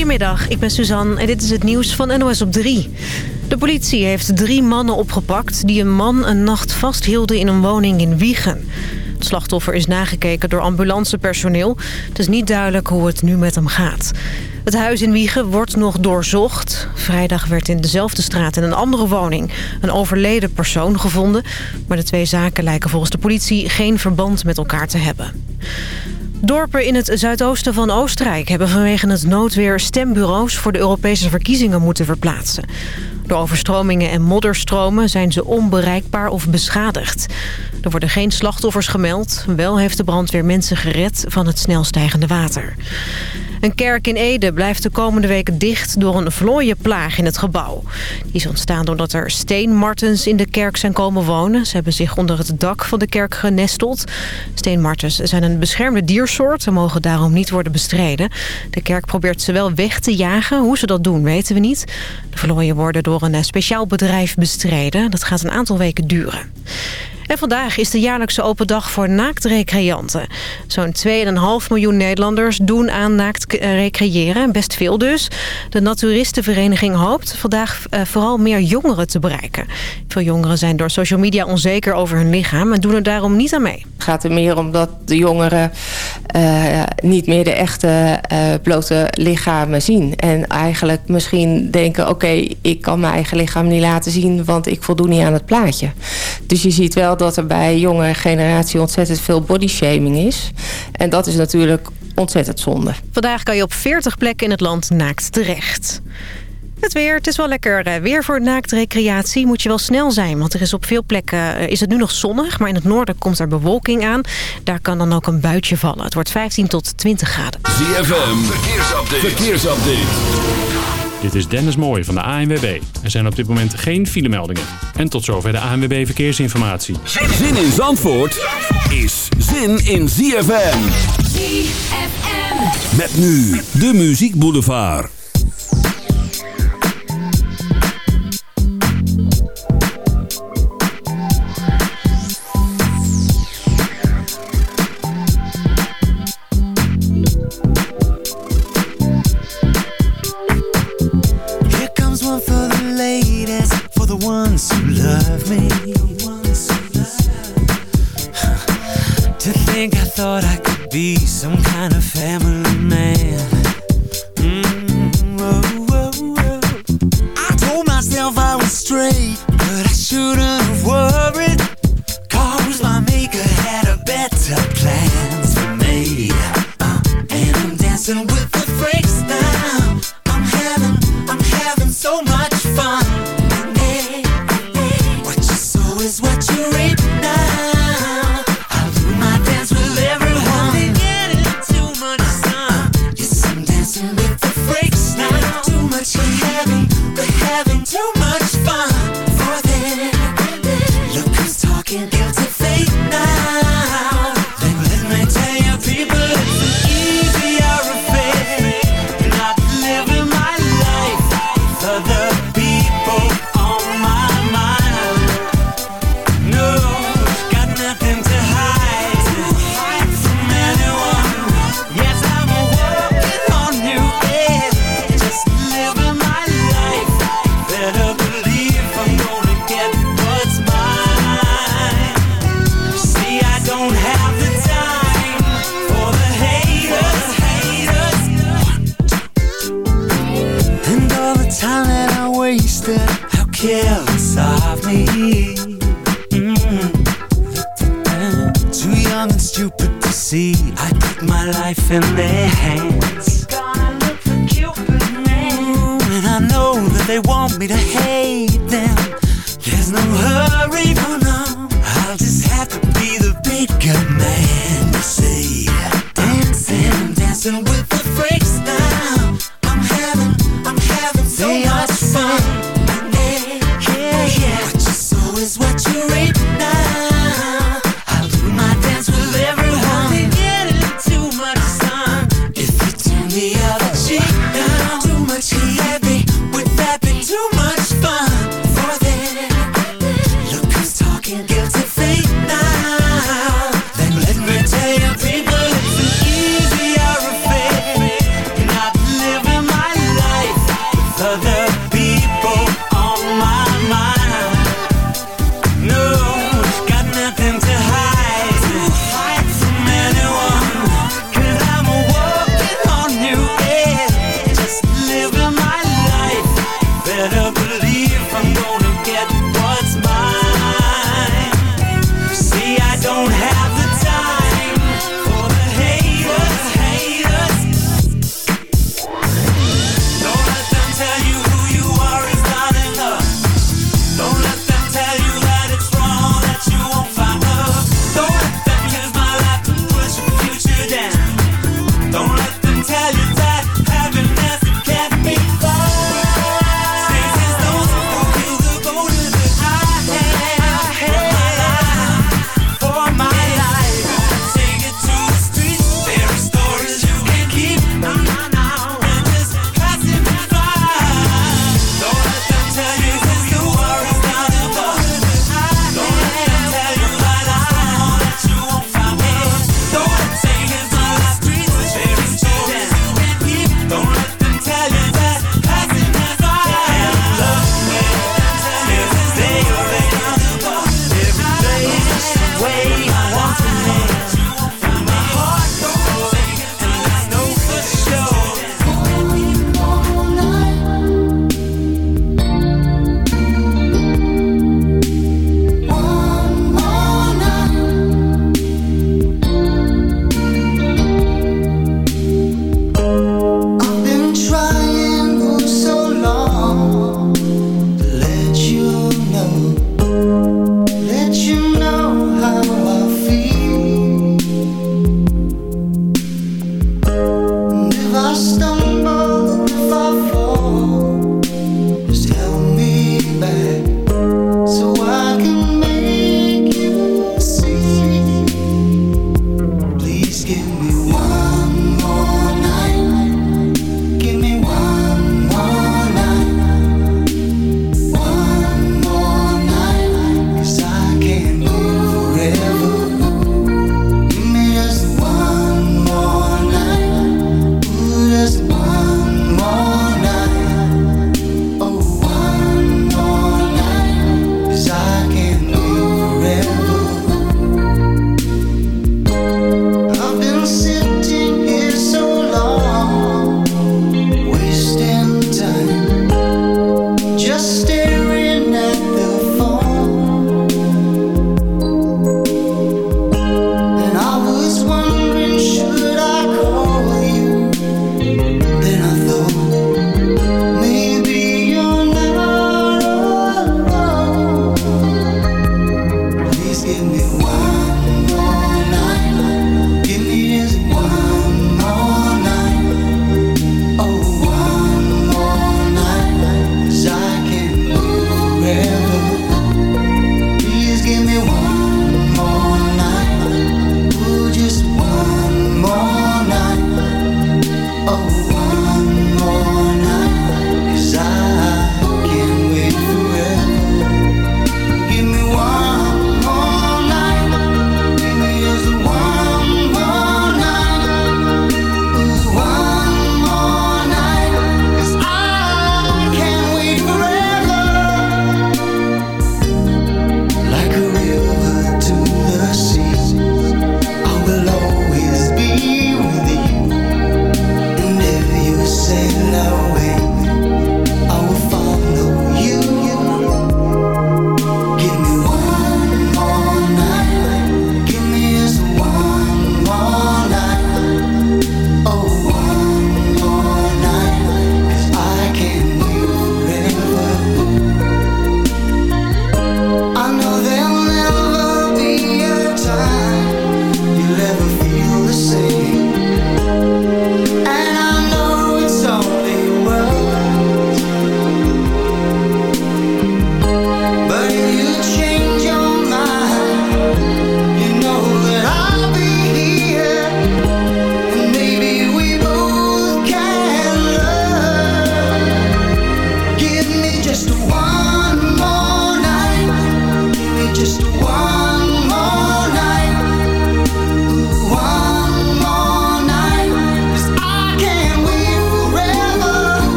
Goedemiddag, ik ben Suzanne en dit is het nieuws van NOS op 3. De politie heeft drie mannen opgepakt die een man een nacht vasthielden in een woning in Wiegen. Het slachtoffer is nagekeken door ambulancepersoneel. Het is niet duidelijk hoe het nu met hem gaat. Het huis in Wiegen wordt nog doorzocht. Vrijdag werd in dezelfde straat in een andere woning een overleden persoon gevonden. Maar de twee zaken lijken volgens de politie geen verband met elkaar te hebben. Dorpen in het zuidoosten van Oostenrijk hebben vanwege het noodweer stembureaus voor de Europese verkiezingen moeten verplaatsen. Door overstromingen en modderstromen zijn ze onbereikbaar of beschadigd. Er worden geen slachtoffers gemeld. Wel heeft de brandweer mensen gered van het snel stijgende water. Een kerk in Ede blijft de komende weken dicht door een vlooienplaag in het gebouw. Die is ontstaan doordat er steenmartens in de kerk zijn komen wonen. Ze hebben zich onder het dak van de kerk genesteld. Steenmartens zijn een beschermde diersoort en mogen daarom niet worden bestreden. De kerk probeert ze wel weg te jagen. Hoe ze dat doen weten we niet. De vlooien worden door een speciaal bedrijf bestreden. Dat gaat een aantal weken duren. En vandaag is de jaarlijkse open dag voor naaktrecreanten. Zo'n 2,5 miljoen Nederlanders doen aan naakt recreëren. Best veel dus. De Naturistenvereniging hoopt vandaag eh, vooral meer jongeren te bereiken. Veel jongeren zijn door social media onzeker over hun lichaam... en doen er daarom niet aan mee. Het gaat er meer om dat de jongeren uh, niet meer de echte uh, blote lichamen zien. En eigenlijk misschien denken... oké, ik kan mijn eigen lichaam niet laten zien... want ik voldoen niet aan het plaatje. Dus je ziet wel dat er bij jonge generatie ontzettend veel bodyshaming is. En dat is natuurlijk ontzettend zonde. Vandaag kan je op 40 plekken in het land naakt terecht. Het weer, het is wel lekker eh, weer voor naaktrecreatie. Moet je wel snel zijn, want er is op veel plekken eh, is het nu nog zonnig. Maar in het noorden komt er bewolking aan. Daar kan dan ook een buitje vallen. Het wordt 15 tot 20 graden. ZFM, verkeersupdate. verkeersupdate. Dit is Dennis Mooij van de ANWB. Er zijn op dit moment geen filemeldingen. En tot zover de ANWB Verkeersinformatie. Zin in Zandvoort is zin in ZFM. ZFM. Met nu de Muziek Boulevard. Ones who love me. To think I thought I could be some kind of family man. My life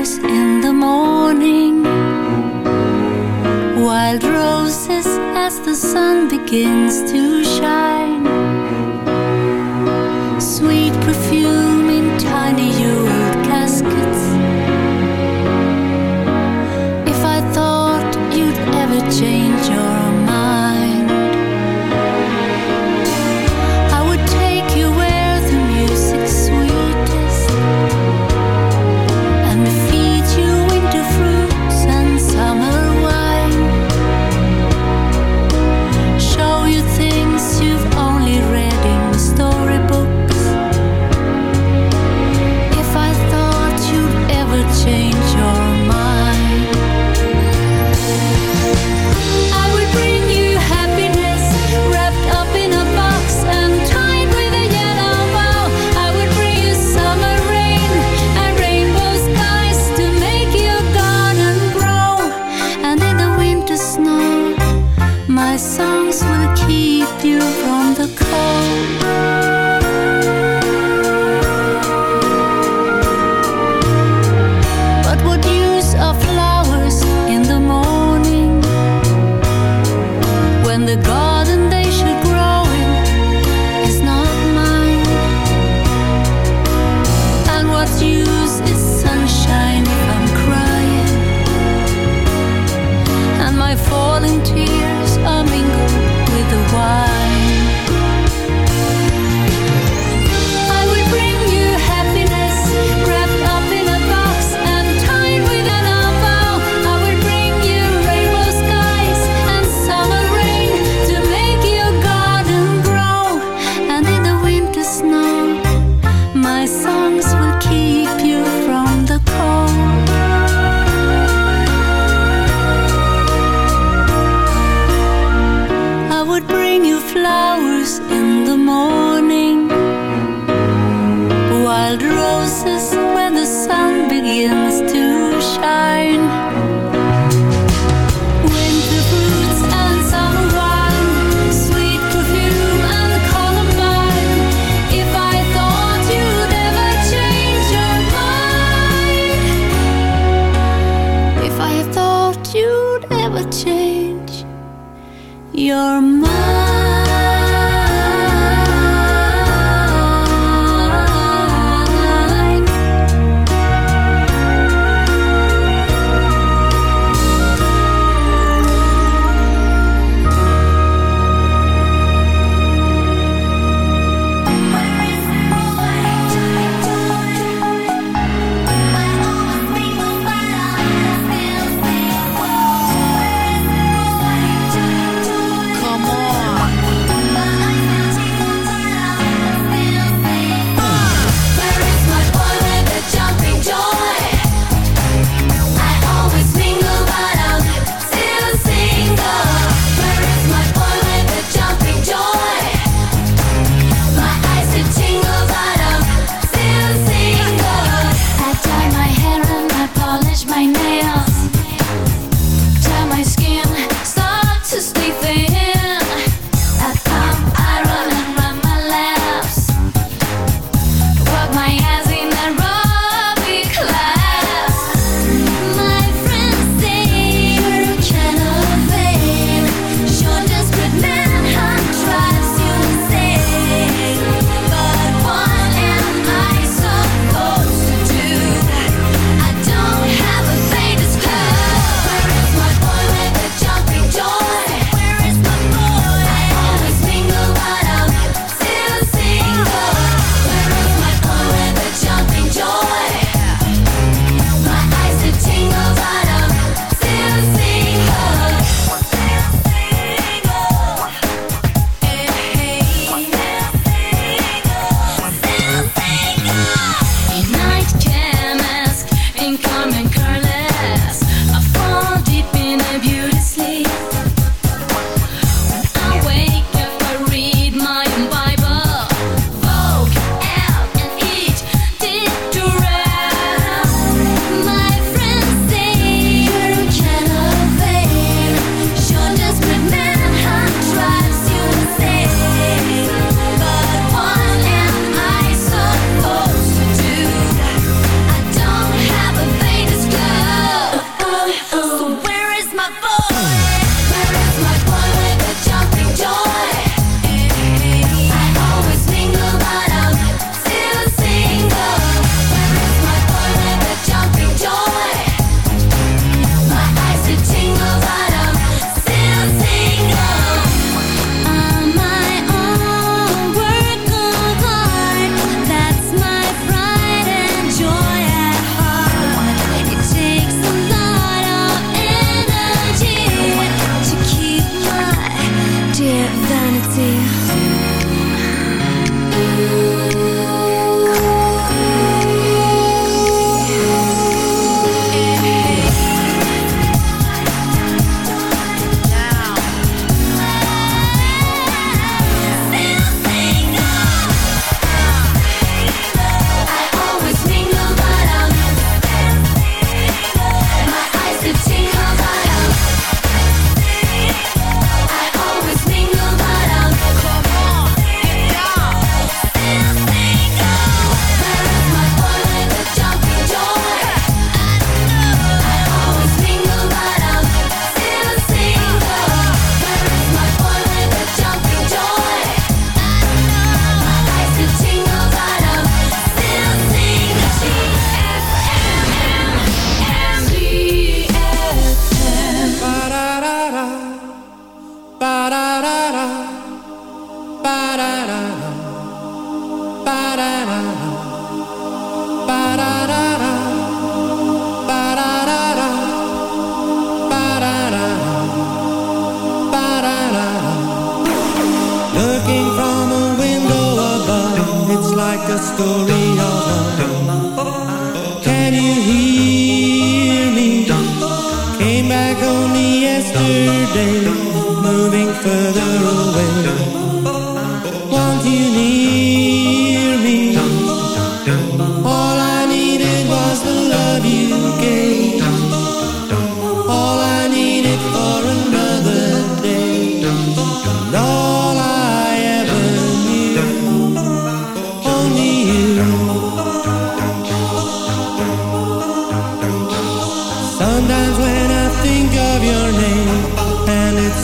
flowers in the morning. Wild roses as the sun begins to shine. Sweet perfume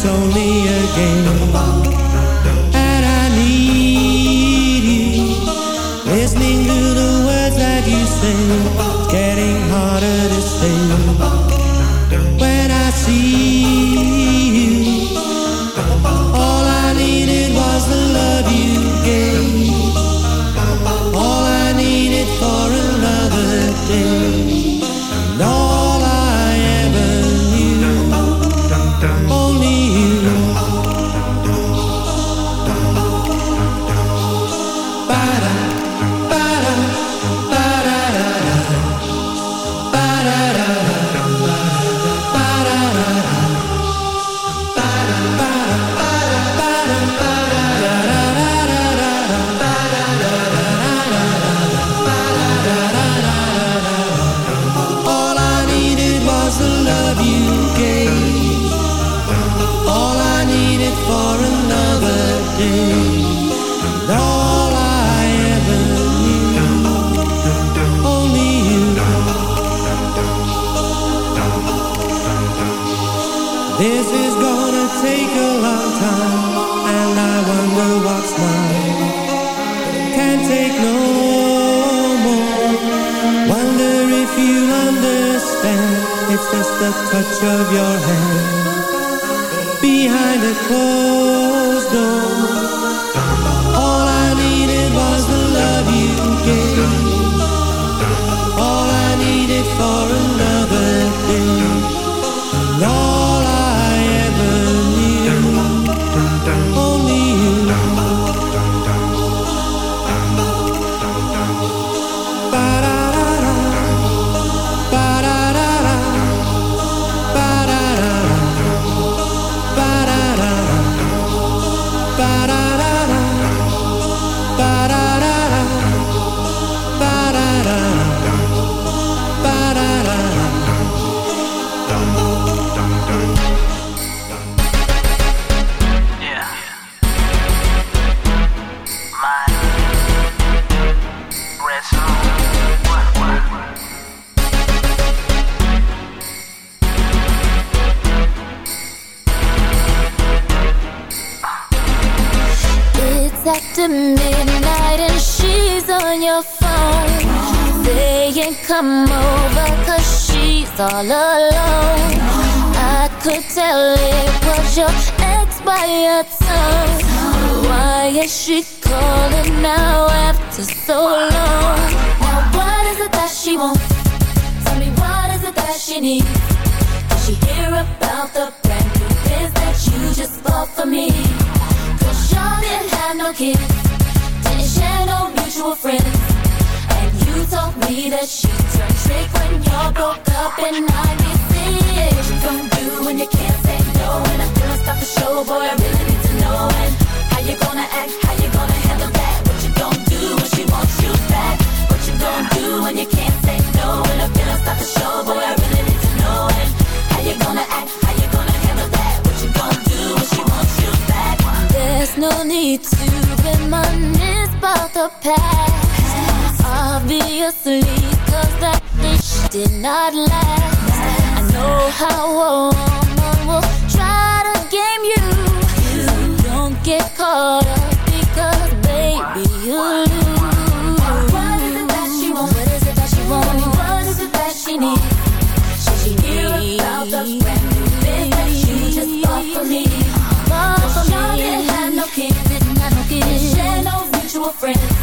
only a game. the past Obviously, cause that bitch did not last I know how a woman will try to game you don't get caught up because baby you lose What is it that she wants? What is it that she wants? What is it that she needs? Should she hear about the brand new bit that you just bought for me? Bought for me? Didn't have no kids, didn't have no kids, share no mutual friends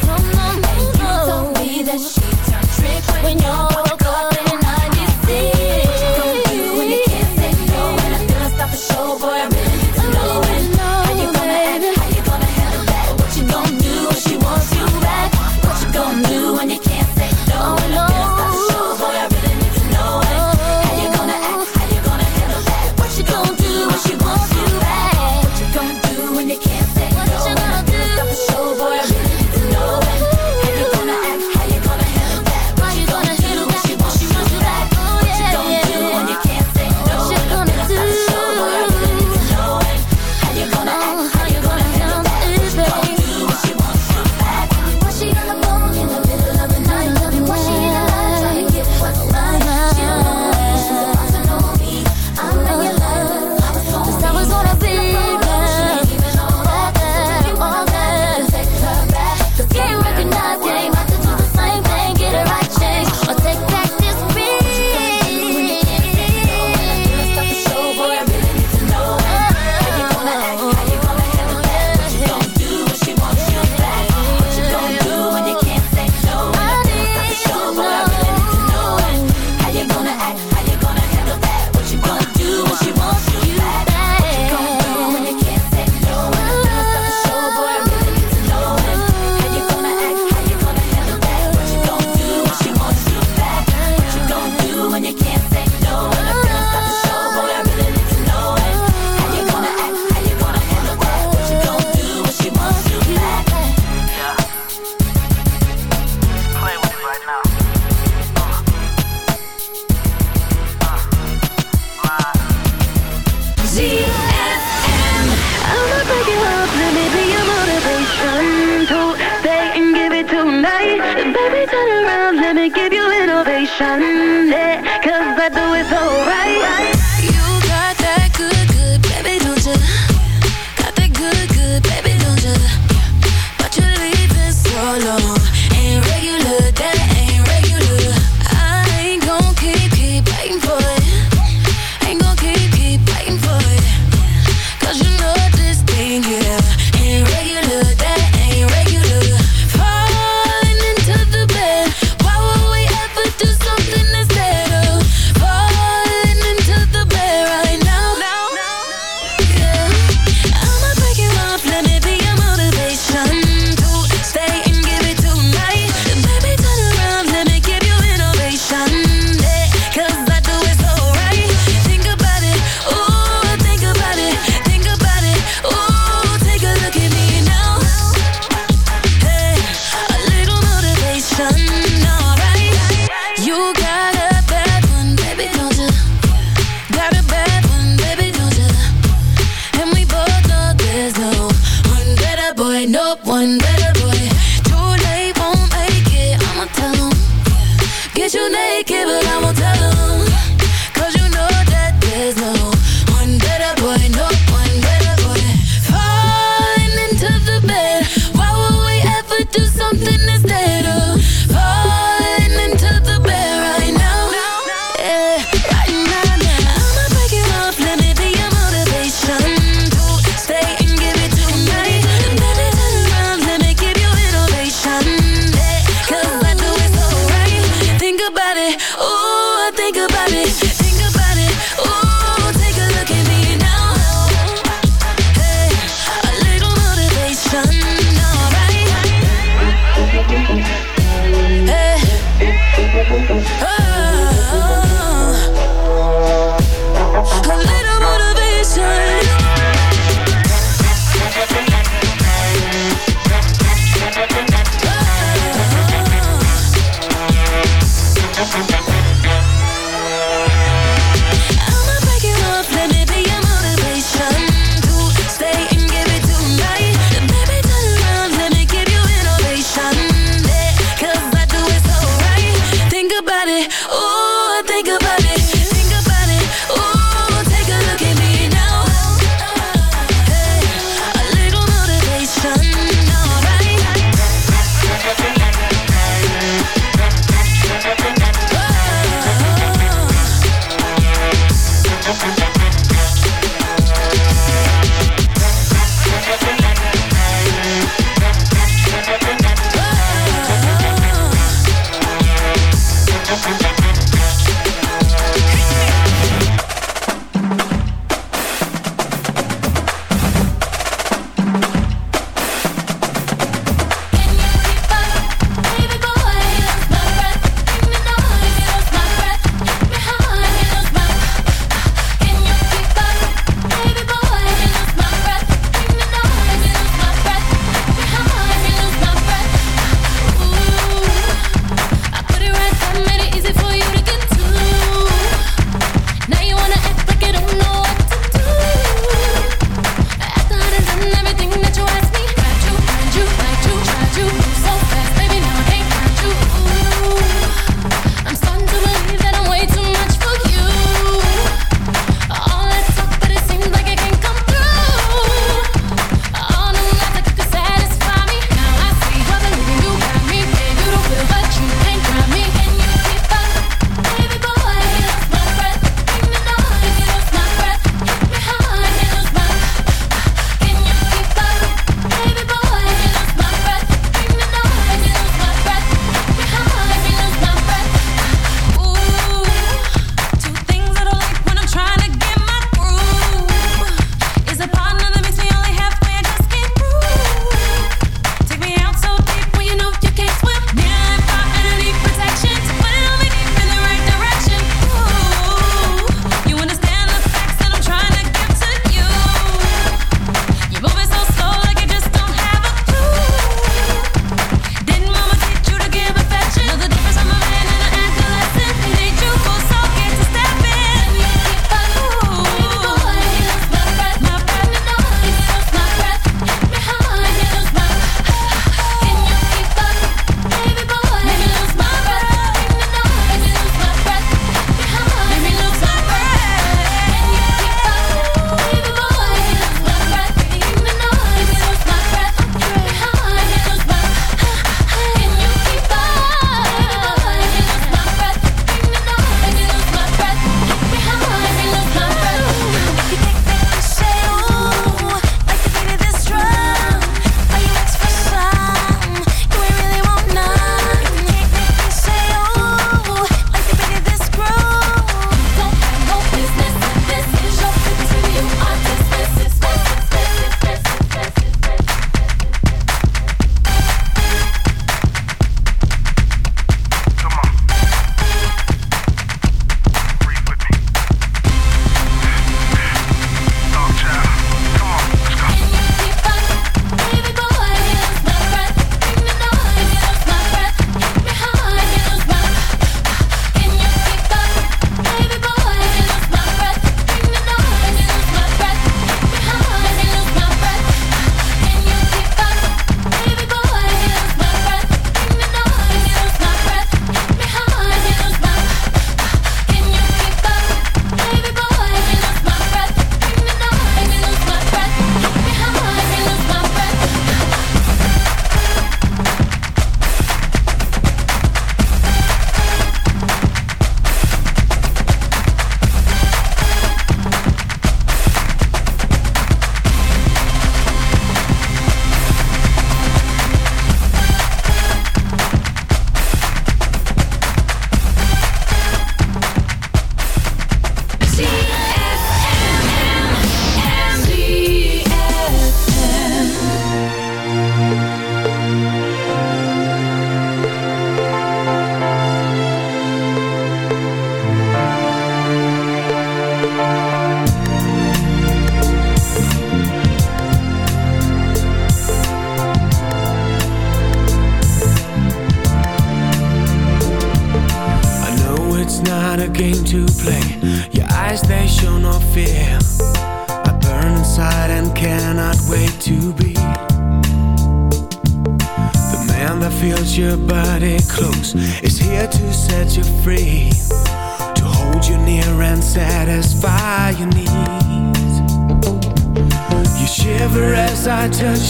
you naked, but I won't tell 'em.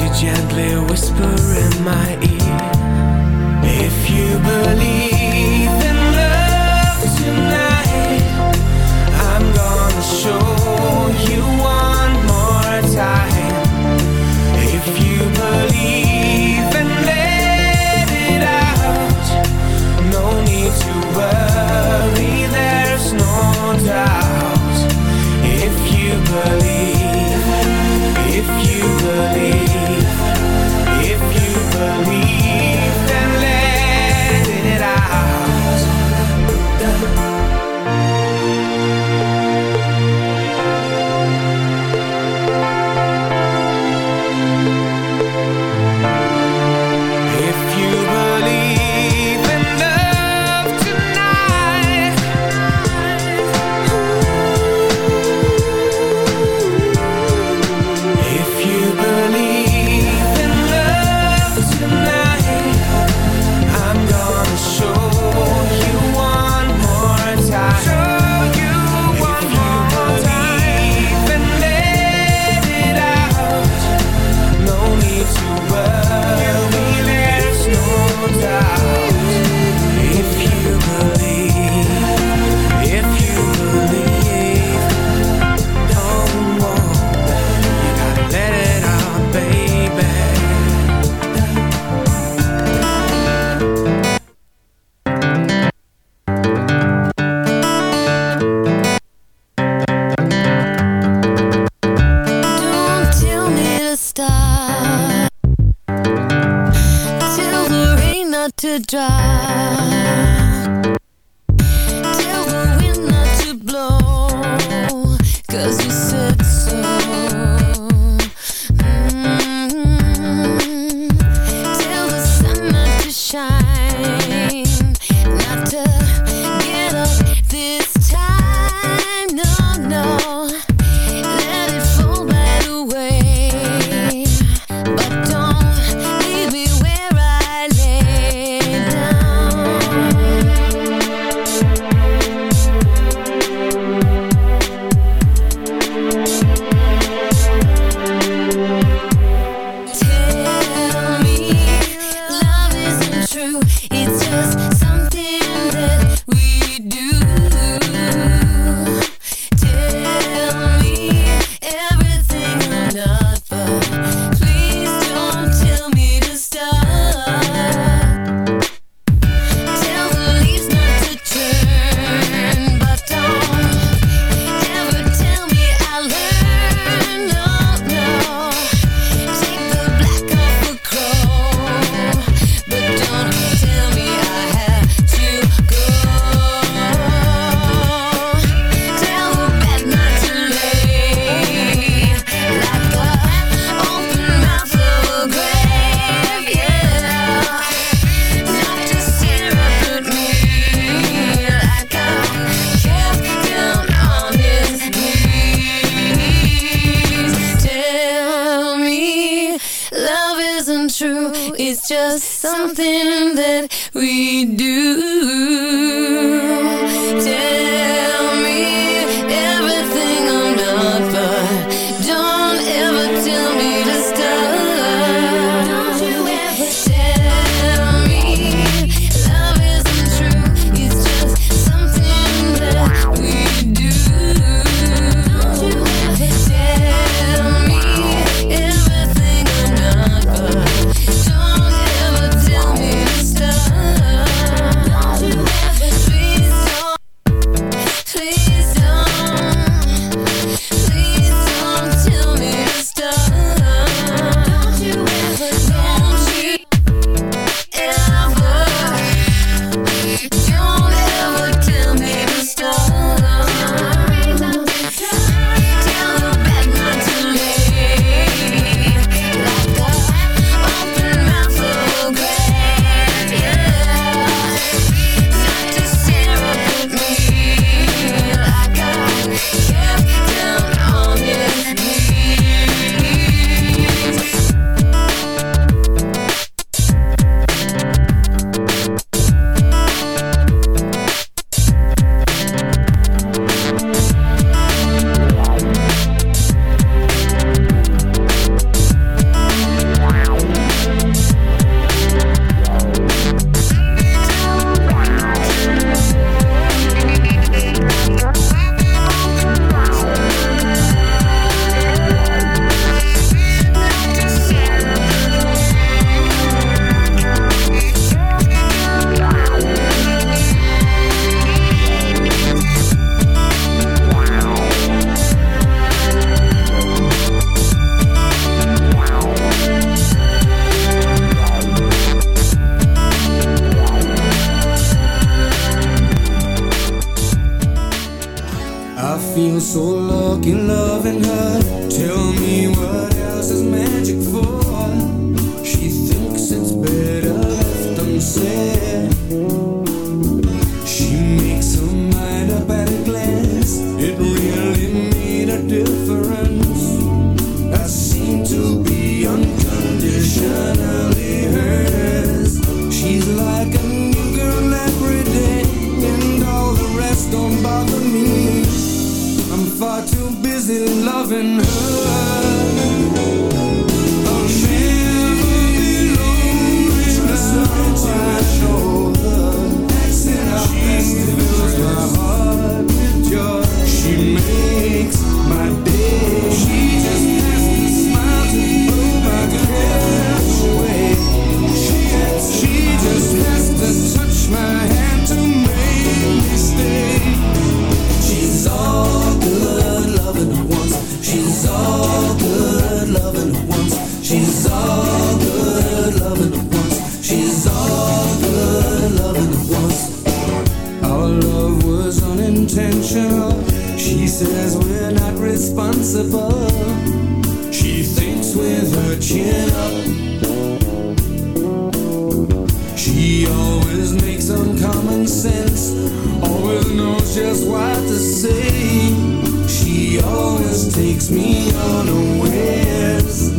you gently whisper in my ear. If you believe in love tonight I'm gonna show you one more time. If you believe and let it out No need to worry, there's no doubt. If you believe, if you believe believe something that we do. just what to say. She always takes me unawares.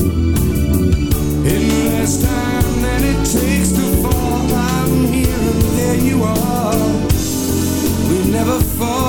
In less time than it takes to fall, I'm here and there you are. We never fall.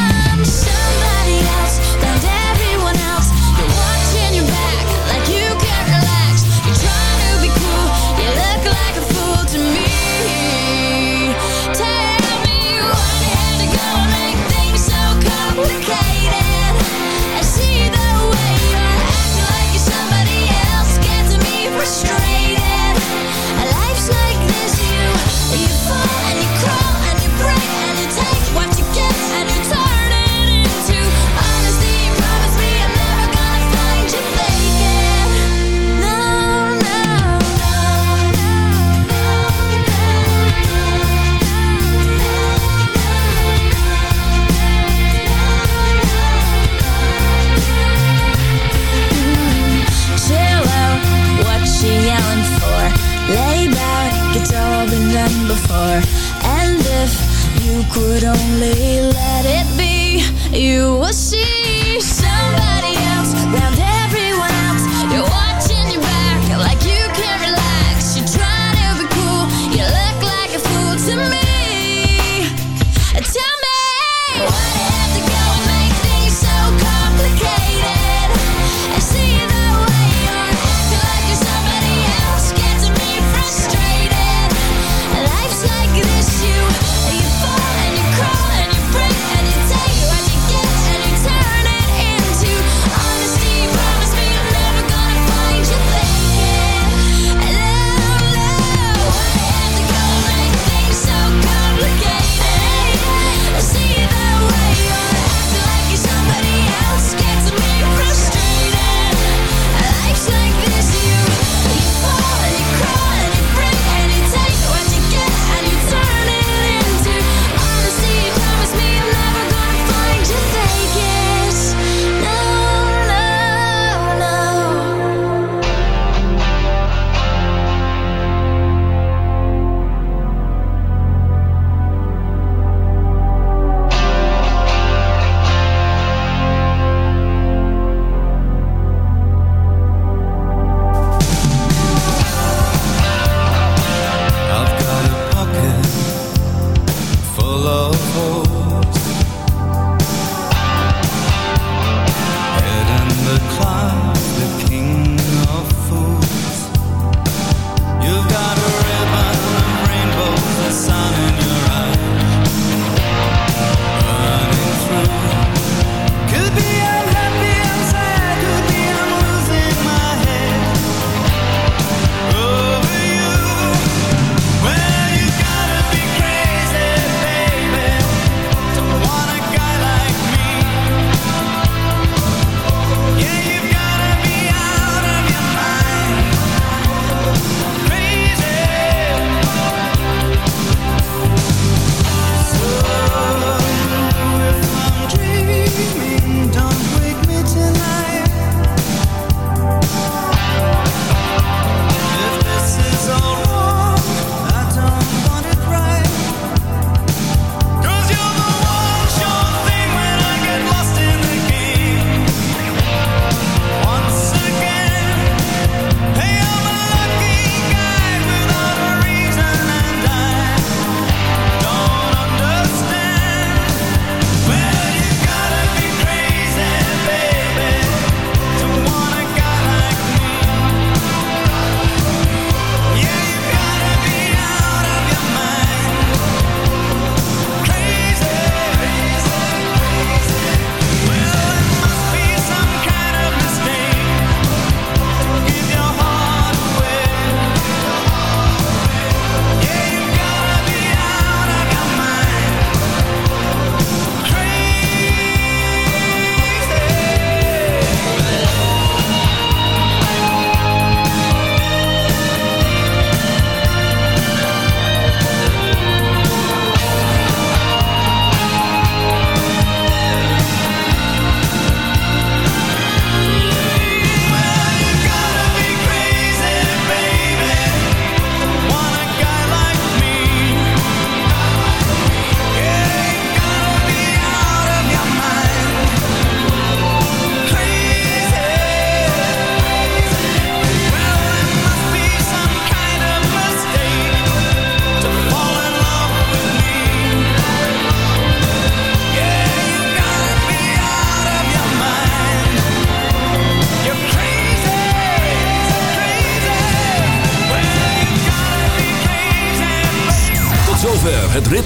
before. And if you could only let it be You would